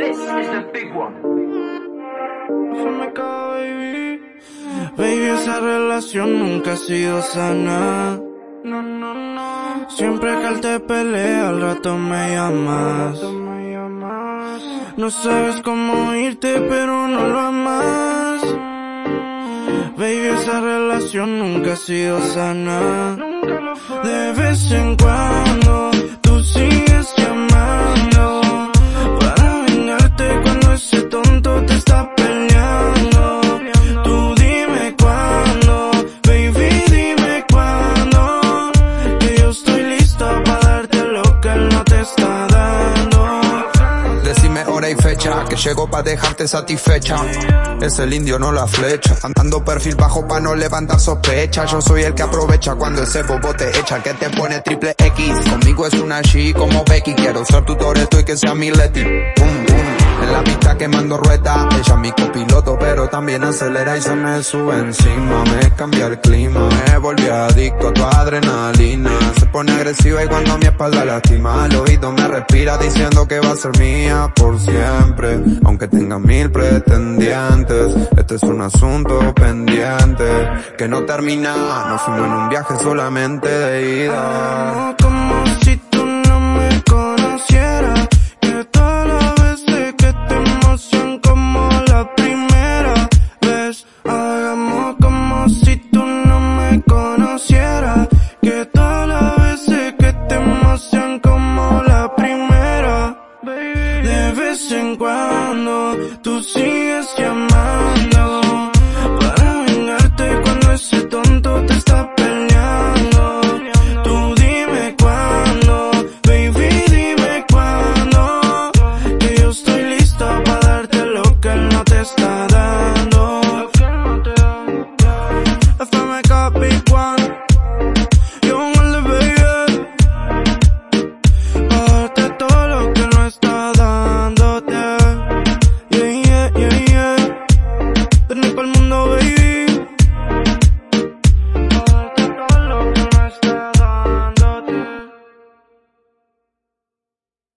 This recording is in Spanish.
This is the big one. baby. Baby, esa relación nunca ha sido sana. No, no, no. Siempre que él te pelea, al rato me llamas. No sabes cómo irte, pero no lo amas. Baby, esa relación nunca ha sido sana. De vez en que llego pa' dejarte satisfecha. Es el indio, no la flecha. Andando perfil bajo pa' no levantar sospecha. Yo soy el que aprovecha cuando ese bobo te echa, que te pone triple X. Conmigo es una G como Becky. Quiero ser tu Toretto y que sea mi Leti. Boom, boom. En la pista quemando rueda, ella es mi copiloto, pero también acelera y se me sube encima. Me cambia el clima, me volví adicto a tu adrenalina. Se pone agresiva y cuando mi espalda lastima, al oído me respira diciendo que va a ser mía por siempre. Aunque tenga mil pretendientes, este es un asunto pendiente que no termina. Nos fuimos en un viaje solamente de ida. Vez en cuando tú sigues llamando.